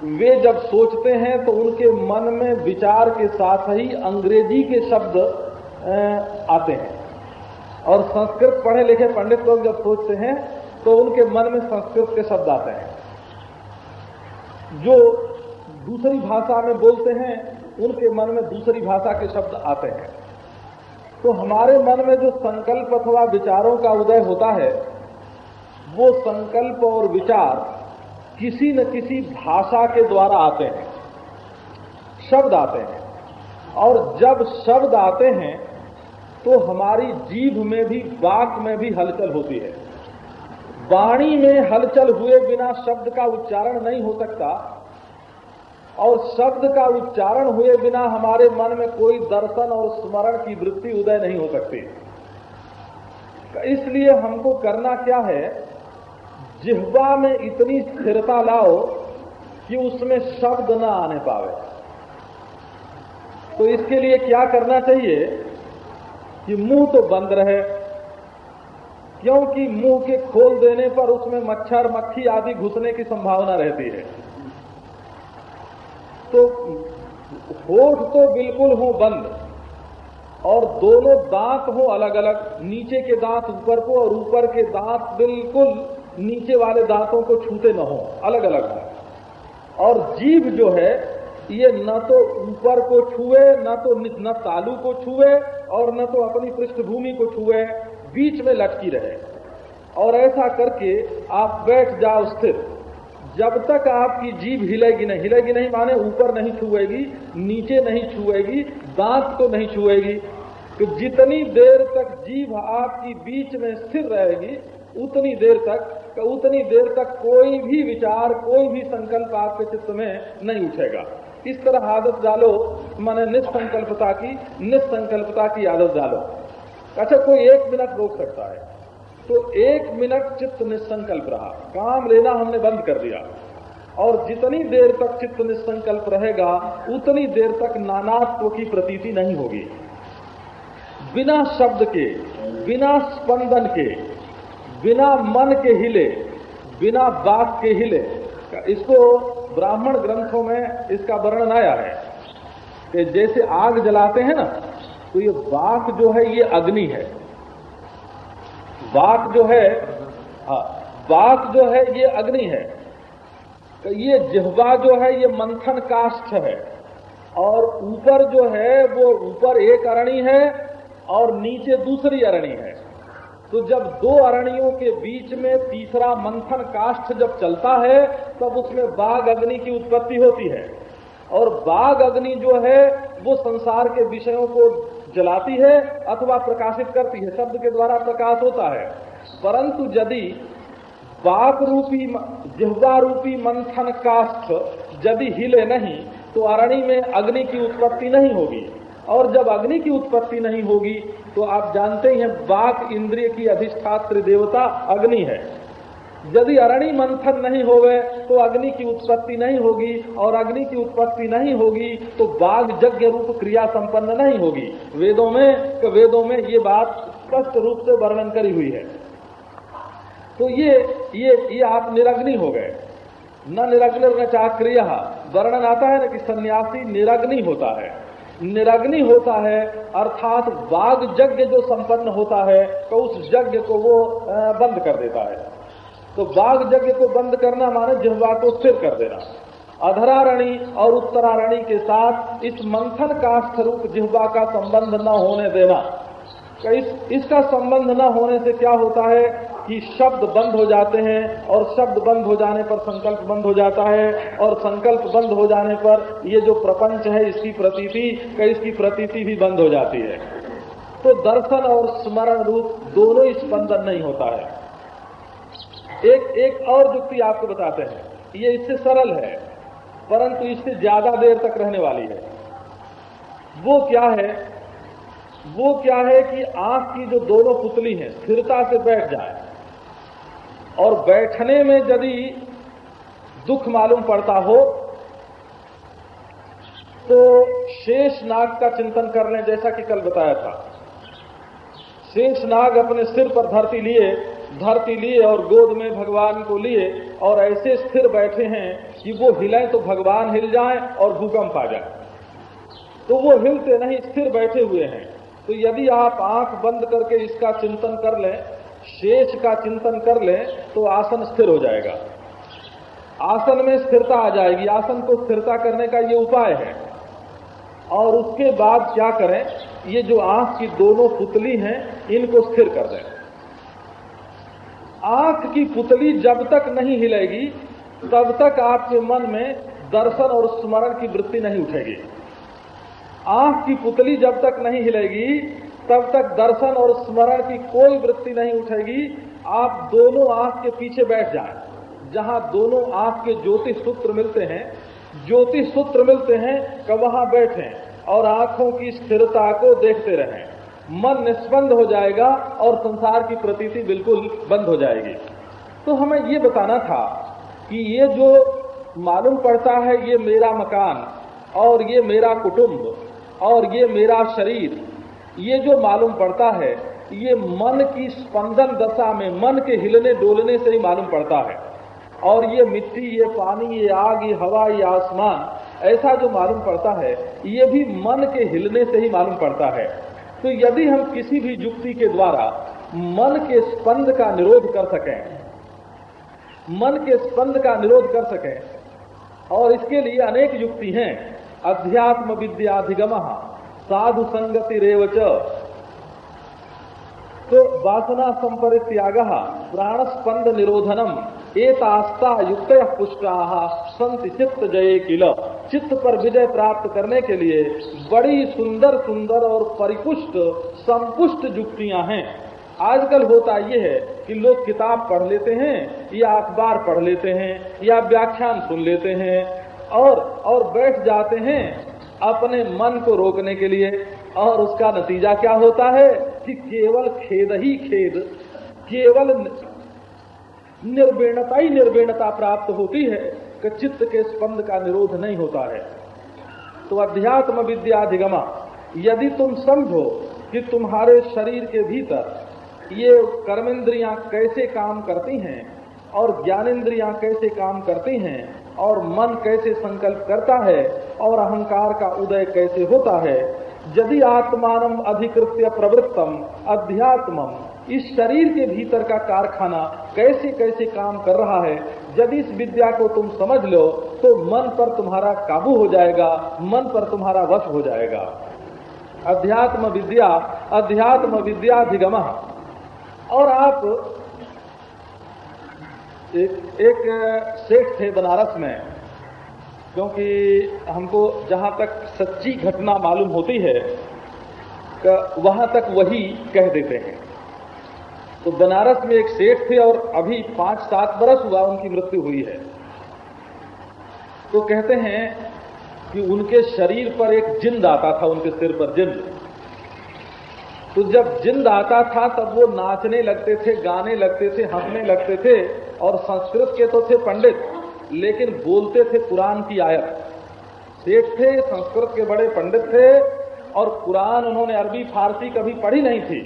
S1: वे जब सोचते हैं तो उनके मन में विचार के साथ ही अंग्रेज़ी के शब्द आते हैं। और संस्कृत पढ़े लिखे पंडित लोग जब सोचते हैं तो उनके मन में संस्कृत के शब्द आते हैं। जो दूसरी भाषा में बोलते हैं, उनके मन में दूसरी भाषा के शब्द आते हैं। तो हमारे मन में जो संकल्प अथवा विचारों का उदय होता है, वो संकल्प और विचार किसी न किसी भाषा के द्वारा आते हैं। शब्द आते हैं। और जब शब्द आते हैं तो हमारी जीभ में भी वाक में भी हलचल होती है। वाणी में हलचल हुए बिना शब्द का उच्चारण नहीं हो सकता। और शब्द का उच्चारण हुए बिना हमारे मन में कोई दर्शन और स्मरण की वृत्ति उदय नहीं हो सकती। इसलिए हमको करना क्या है जिह्वा में इतनी स्थिरता लाओ कि उसमें शब्द ना आने पावे। तो इसके लिए क्या करना चाहिए कि मुँह तो बंद रहे, क्योंकि मुँह के खोल देने पर उसमें मच्छर, मक्खी आदि घुसने की संभावना रहती है। तो होठ तो बिल्कुल हो बंद, और दोनों दांत हो अलग अलग नीचे के दांत ऊपर को और ऊपर के दांत बिल्कुल नीचे वाले दांतों को छूते न हो अलग अलग हो। और जीभ जो है, ये न तो ऊपर को छुए, न तो न तालू को छुए और न तो अपनी पृष्ठभूमि को छुए, बीच में लटकी रहे। और ऐसा करके आप बैठ जाओ स्थिर। जब तक आपकी जीभ हिलेगी नहीं हिलेगी नहीं माने ऊपर नहीं छुएगी, नीचे नहीं छुएगी, दांत को नहीं छुएगी। तो जितनी देर तक जीभ आपकी बीच में स्थिर रहेगी उतनी देर तक उतनी देर तक कोई भी विचार, कोई भी संकल्प आपके चित्त में नहीं उठेगा। इस तरह आदत डालो, माने निस्संकल्पता की निस्संकल्पता की आदत डालो। अच्छा कोई एक मिनट रोक सकता है। तो एक मिनट चित्त निसंकल्प रहा। काम लेना हमने बंद कर दिया। और जितनी देर तक चित्त निसंकल्प रहेगा, उतनी देर तक नानात्व की प्रतीति नहीं होगी। बिना शब्द के, बिना स्पंदन के बिना मन के हिले, बिना बात के हिले, इसको ब्राह्मण ग्रंथों में इसका वर्णन आया है कि जैसे आग जलाते हैं ना तो ये बाक जो है, ये अग्नि है। बाक जो है हाँ बाक जो है, ये अग्नि है। तो ये जिहवा जो है, ये मंथन काष्ठ है। और ऊपर जो है, वो ऊपर एक अरणी है और नीचे दूसरी अरणी है। तो जब दो अरणियों के बीच में तीसरा मंथन काष्ठ जब चलता है, तब उसमें बाघ अग्नि की उत्पत्ति होती है। और बाघ अग्नि जो है, वो संसार के विषयों को जलाती है अथवा प्रकाशित करती है, शब्द के द्वारा प्रकाश होता है। परंतु यदि बाक रूपी जिह्वा रूपी मंथन काष्ठ यदि हिले नहीं तो अरणी में अग्नि की उत्पत्ति नहीं होगी। और जब अग्नि की उत्पत्ति नहीं होगी तो आप जानते ही हैं बाक इंद्रिय की अधिष्ठात्र देवता अग्नि है। यदि अरणि मंथन नहीं होवे तो अग्नि की उत्पत्ति नहीं होगी, और अग्नि की उत्पत्ति नहीं होगी तो बाघ यज्ञ रूप क्रिया संपन्न नहीं होगी। वेदों में वेदों में ये बात स्पष्ट रूप से वर्णन करी हुई है। तो ये ये ये आप निरग्नि हो गए। न निरग्न न चाक्रिय। वर्णन आता है ना कि सन्यासी निरग्नि होता है। निरग्नि होता है अर्थात बाघ यज्ञ जो संपन्न होता है तो उस यज्ञ को वो बंद कर देता है। तो बाघ यज्ञ को बंद करना माने जिहवा को स्थिर कर देना। अधरारणी और उत्तरारणी के साथ इस मंथन का स्वरूप जिहवा का संबंध न होने देना। तो इस, इसका संबंध न होने से क्या होता है? कि शब्द बंद हो जाते हैं और शब्द बंद हो जाने पर संकल्प बंद हो जाता है और संकल्प बंद हो जाने पर ये जो प्रपंच है, इसकी प्रतीति इसकी प्रतीति भी बंद हो जाती है। तो दर्शन और स्मरण रूप दोनों ही स्पंदन नहीं होता है। एक एक और युक्ति आपको बताते हैं ये इससे सरल है, परंतु इससे ज़्यादा देर तक रहने वाली है। वो क्या है? वो क्या है कि आँख की जो दोनों पुतली हैं, स्थिरता से बैठ जाए। और बैठने में यदि दुख मालूम पड़ता हो तो शेष नाग का चिंतन कर लें जैसा कि कल बताया था। शेष नाग अपने सिर पर धरती लिए धरती लिए और गोद में भगवान को लिए और ऐसे स्थिर बैठे हैं कि वो हिले तो भगवान हिल जाए और भूकंप आ जाए। तो वो हिलते नहीं, स्थिर बैठे हुए हैं। तो यदि आप आँख बंद करके इसका चिंतन कर लें शेष का चिंतन कर लें तो आसन स्थिर हो जाएगा। आसन में स्थिरता आ जाएगी। आसन को स्थिरता करने का ये उपाय है। और उसके बाद क्या करें? ये जो आँख की दोनों पुतली हैं, इनको स्थिर कर दें। आँख की पुतली जब तक नहीं हिलेगी, तब तक आपके मन में दर्शन और स्मरण की वृत्ति नहीं उठेगी। आँख की पुतली जब तक नहीं हिलेगी तब तक दर्शन और स्मरण की कोई वृत्ति नहीं उठेगी। आप दोनों आँख के पीछे बैठ जाए। जहाँ दोनों आँख के ज्योतिष सूत्र मिलते हैं ज्योतिष सूत्र मिलते हैं कि वहाँ बैठे और आँखों की स्थिरता को देखते रहें। मन निष्पन्द हो जाएगा और संसार की प्रतीति बिल्कुल बंद हो जाएगी। तो हमें ये बताना था कि ये जो मालूम पड़ता है, ये मेरा मकान और ये मेरा कुटुंब और ये मेरा शरीर ये जो मालूम पड़ता है, ये मन की स्पंदन दशा में, मन के हिलने डोलने से ही मालूम पड़ता है। और ये मिट्टी, ये पानी, ये आग, ये हवा, ये आसमान, ऐसा जो मालूम पड़ता है, ये भी मन के हिलने से ही मालूम पड़ता है। तो यदि हम किसी भी युक्ति के द्वारा मन के स्पंद का निरोध कर सकें, मन के स्पंद का निरोध कर सकें, और इसके लिए अनेक युक्ति हैं, अध्यात्म विद्याधिगम साधु संगति रेवच तो वासना संपरित्याग प्राण स्पंद निरोधनम, एतास्ता युक्त पुष्टा संत चित्त जय किल। चित्त पर विजय प्राप्त करने के लिए बड़ी सुंदर सुंदर और परिपुष्ट, संपुष्ट युक्तियाँ हैं। आजकल होता यह है कि लोग किताब पढ़ लेते हैं, या अखबार पढ़ लेते हैं, या व्याख्यान सुन लेते हैं, और और बैठ जाते हैं अपने मन को रोकने के लिए। और उसका नतीजा क्या होता है कि केवल खेद ही खेद, केवल निर्वीणता ही निर्वीणता प्राप्त होती है कि चित्त के स्पंद का निरोध नहीं होता है। तो अध्यात्म विद्याधिगमा यदि तुम समझो कि तुम्हारे शरीर के भीतर ये कर्मेंद्रियाँ कैसे काम करती हैं और ज्ञानेन्द्रियाँ कैसे काम करती हैं और मन कैसे संकल्प करता है और अहंकार का उदय कैसे होता है। यदि आत्मान अधिकृत्य प्रवृत्तम, अध्यात्मम, इस शरीर के भीतर का कारखाना कैसे कैसे काम कर रहा है, यदि इस विद्या को तुम समझ लो तो मन पर तुम्हारा काबू हो जाएगा, मन पर तुम्हारा वश हो जाएगा। अध्यात्म विद्या, अध्यात्म विद्याधिगम। और आप एक एक सेठ थे बनारस में, क्योंकि हमको जहाँ तक सच्ची घटना मालूम होती है वहाँ तक वही कह देते हैं। तो बनारस में एक सेठ थे और अभी पाँच सात बरस हुआ उनकी मृत्यु हुई है। तो कहते हैं कि उनके शरीर पर एक जिंद आता था, उनके सिर पर जिंद। तो जब जिंद आता था, तब वो नाचने लगते थे, गाने लगते थे, हंसने लगते थे और संस्कृत के तो थे पंडित, लेकिन बोलते थे कुरान की आयत। सेठ थे, संस्कृत के बड़े पंडित थे, और कुरान उन्होंने अरबी, फारसी कभी पढ़ी नहीं थी।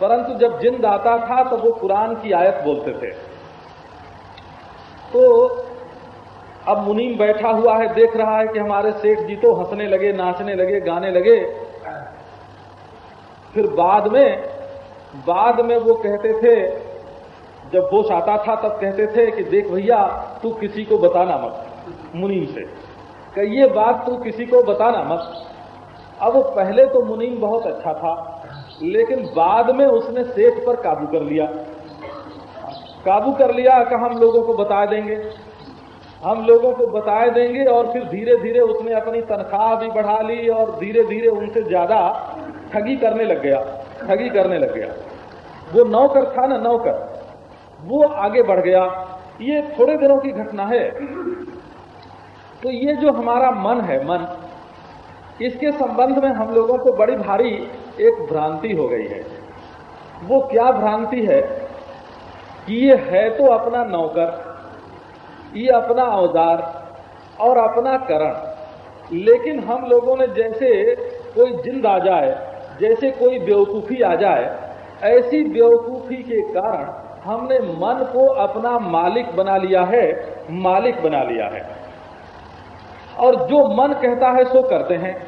S1: परंतु जब जिंद आता था तो वो कुरान की आयत बोलते थे। तो अब मुनीम बैठा हुआ है, देख रहा है कि हमारे सेठ जी तो हंसने लगे, नाचने लगे, गाने लगे। फिर बाद में बाद में वो कहते थे जब होश आता था, तब कहते थे कि देख भैया, तू किसी को बताना मत, मुनीम से। कि ये बात तू किसी को बताना मत। अब पहले तो मुनीम बहुत अच्छा था, लेकिन बाद में उसने सेठ पर काबू कर लिया। काबू कर लिया कि हम लोगों को बता देंगे। हम लोगों को बता देंगे और फिर धीरे धीरे उसने अपनी तनख्वाह भी बढ़ा ली और धीरे धीरे उनसे ज़्यादा ठगी करने लग गया, ठगी करने लग गया। वो नौकर था ना नौकर? वो आगे बढ़ गया। ये थोड़े दिनों की घटना है। तो ये जो हमारा मन है, मन, इसके संबंध में हम लोगों को बड़ी भारी एक भ्रांति हो गई है। वो क्या भ्रांति है कि ये है तो अपना नौकर, ये अपना औज़ार और अपना करण, लेकिन हम लोगों ने जैसे कोई जिंद आ जाए, जैसे कोई बेवकूफ़ी आ जाए, ऐसी बेवकूफ़ी के कारण हमने मन को अपना मालिक बना लिया है, मालिक बना लिया है। और जो मन कहता है, सो करते हैं।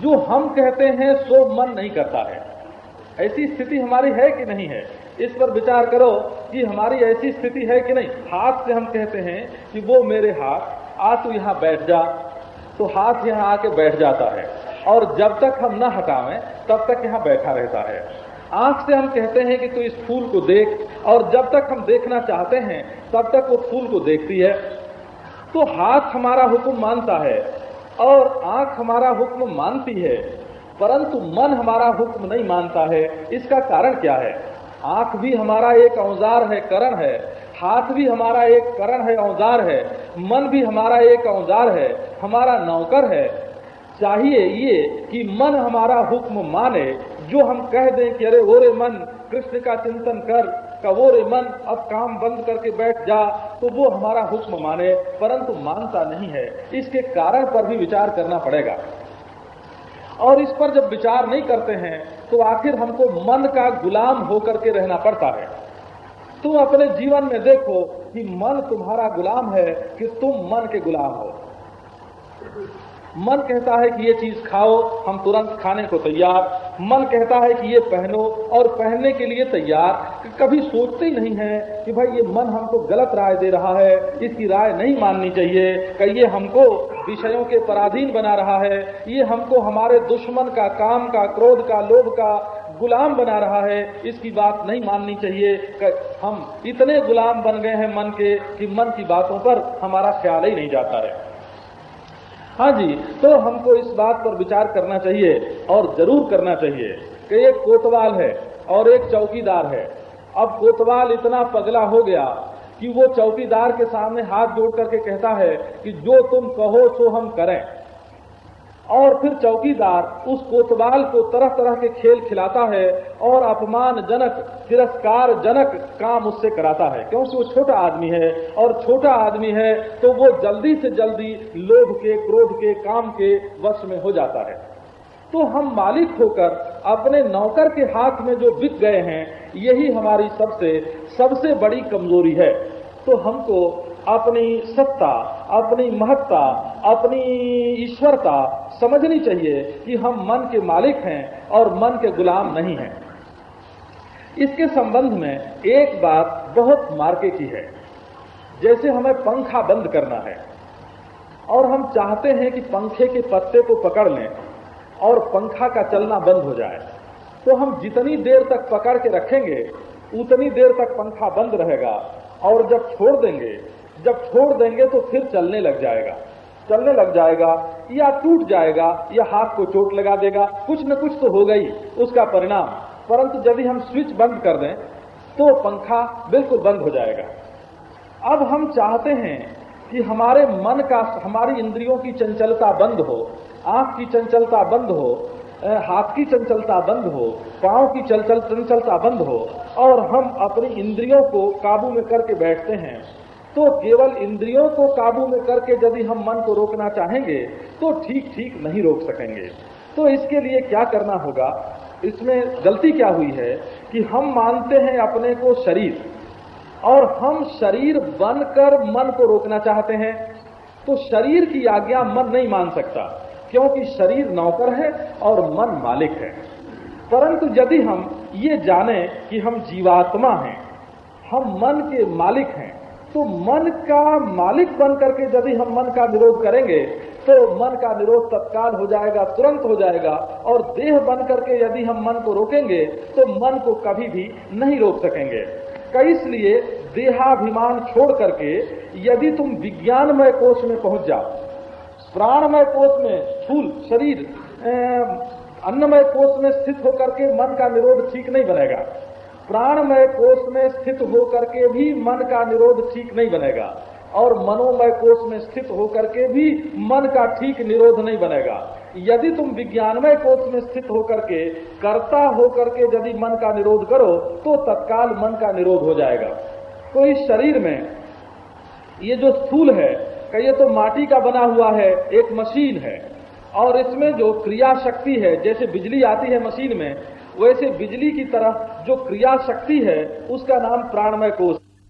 S1: जो हम कहते हैं, सो मन नहीं करता है। ऐसी स्थिति हमारी है कि नहीं है? इस पर विचार करो कि हमारी ऐसी स्थिति है कि नहीं। हाथ से हम कहते हैं कि वो मेरे हाथ, आ तू यहाँ बैठ जा। तो हाथ यहाँ आके बैठ जाता है। और जब तक हम न हटावें, तब तक यहाँ बैठा रहता है। आँख से हम कहते हैं कि तू इस फूल को देख, और जब तक हम देखना चाहते हैं, तब तक वो फूल को देखती है। तो हाथ हमारा हुक्म मानता है, और आँख हमारा हुक्म मानती है, परंतु मन हमारा हुक्म नहीं मानता है। इसका कारण क्या है? आँख भी हमारा एक औज़ार है, करण है। हाथ भी हमारा एक करण है, औज़ार है। मन भी हमारा एक औज़ार है, हमारा नौकर है। चाहिए ये कि मन हमारा हुक्म माने जो हम कह दें कि अरे ओरे मन, कृष्ण का चिंतन कर कवोरे मन अब काम बंद करके बैठ जा तो वो हमारा हुक्म माने, परंतु मानता नहीं है। इसके कारण पर भी विचार करना पड़ेगा। और इस पर जब विचार नहीं करते हैं तो आखिर हमको मन का गुलाम होकर के रहना पड़ता है। तुम अपने जीवन में देखो कि मन तुम्हारा गुलाम है कि तुम मन के गुलाम हो। मन कहता है कि ये चीज़ खाओ, हम तुरंत खाने को तैयार। मन कहता है कि ये पहनो और पहनने के लिए तैयार। कभी सोचते ही नहीं है कि भाई ये मन हमको गलत राय दे रहा है, इसकी राय नहीं माननी चाहिए। कि ये हमको विषयों के पराधीन बना रहा है। ये हमको हमारे दुश्मन का काम का, क्रोध का, लोभ का गुलाम बना रहा है। इसकी बात नहीं माननी चाहिए। हम इतने गुलाम बन गए हैं मन के कि मन की बातों पर हमारा ख्याल ही नहीं जाता है। हाँ जी तो हमको इस बात पर विचार करना चाहिए और ज़रूर करना चाहिए कि एक कोतवाल है और एक चौकीदार है। अब कोतवाल इतना पगला हो गया कि वो चौकीदार के सामने हाथ जोड़ करके कहता है कि जो तुम कहो सो हम करें। और फिर चौकीदार उस कोतवाल को तरह तरह के खेल खिलाता है और अपमानजनक तिरस्कार जनक काम उससे कराता है। क्योंकि वो छोटा आदमी है और छोटा आदमी है तो वो जल्दी से जल्दी लोभ के, क्रोध के, काम के वश में हो जाता है। तो हम मालिक होकर अपने नौकर के हाथ में जो बिक गए हैं, यही हमारी सबसे सबसे बड़ी कमज़ोरी है। तो हमको अपनी सत्ता, अपनी महत्ता, अपनी ईश्वरता समझनी चाहिए कि हम मन के मालिक हैं और मन के गुलाम नहीं हैं। इसके संबंध में एक बात बहुत मार्के की है। जैसे हमें पंखा बंद करना है और हम चाहते हैं कि पंखे के पत्ते को पकड़ लें और पंखा का चलना बंद हो जाए तो हम जितनी देर तक पकड़ के रखेंगे, उतनी देर तक पंखा बंद रहेगा और जब छोड़ देंगे जब छोड़ देंगे तो फिर चलने लग जाएगा। चलने लग जाएगा, या टूट जाएगा, या हाथ को चोट लगा देगा, कुछ न कुछ तो होगा ही, उसका परिणाम। परंतु यदि हम स्विच बंद कर दें तो पंखा बिल्कुल बंद हो जाएगा। अब हम चाहते हैं कि हमारे मन का, हमारी इंद्रियों की चंचलता बंद हो, आँख की चंचलता बंद हो हाथ की चंचलता बंद हो, पाँव की चंचल, चंचलता बंद हो, और हम अपनी इंद्रियों को काबू में करके बैठते हैं तो केवल इंद्रियों को काबू में करके यदि हम मन को रोकना चाहेंगे तो ठीक ठीक नहीं रोक सकेंगे। तो इसके लिए क्या करना होगा? इसमें गलती क्या हुई है कि हम मानते हैं अपने को शरीर, और हम शरीर बनकर मन को रोकना चाहते हैं। तो शरीर की आज्ञा मन नहीं मान सकता, क्योंकि शरीर नौकर है और मन मालिक है। परंतु यदि हम ये जाने कि हम जीवात्मा हैं, हम मन के मालिक हैं तो मन का मालिक बन करके यदि हम मन का विरोध करेंगे तो मन का निरोध तत्काल हो जाएगा, तुरंत हो जाएगा। और देह बन करके यदि हम मन को रोकेंगे तो मन को कभी भी नहीं रोक सकेंगे। इसलिए देहाभिमान छोड़ करके यदि तुम विज्ञानमय कोष में पहुँच जाओ, प्राणमय कोष में फूल शरीर अन्नमय कोष में स्थित होकर के मन का निरोध ठीक नहीं बनेगा। प्राणमय कोष में स्थित होकर के भी मन का निरोध ठीक नहीं बनेगा, और मनोमय कोष में स्थित होकर के भी मन का ठीक निरोध नहीं बनेगा। यदि तुम विज्ञानमय कोष में स्थित होकर के, कर्ता होकर के यदि मन का निरोध करो तो तत्काल मन का निरोध हो जाएगा। तो इस शरीर में ये जो स्थूल है ये तो माटी का बना हुआ है, एक मशीन है, और इसमें जो क्रिया शक्ति है, जैसे बिजली आती है मशीन में वैसे बिजली की तरह जो क्रिया शक्ति है उसका नाम प्राणमय कोष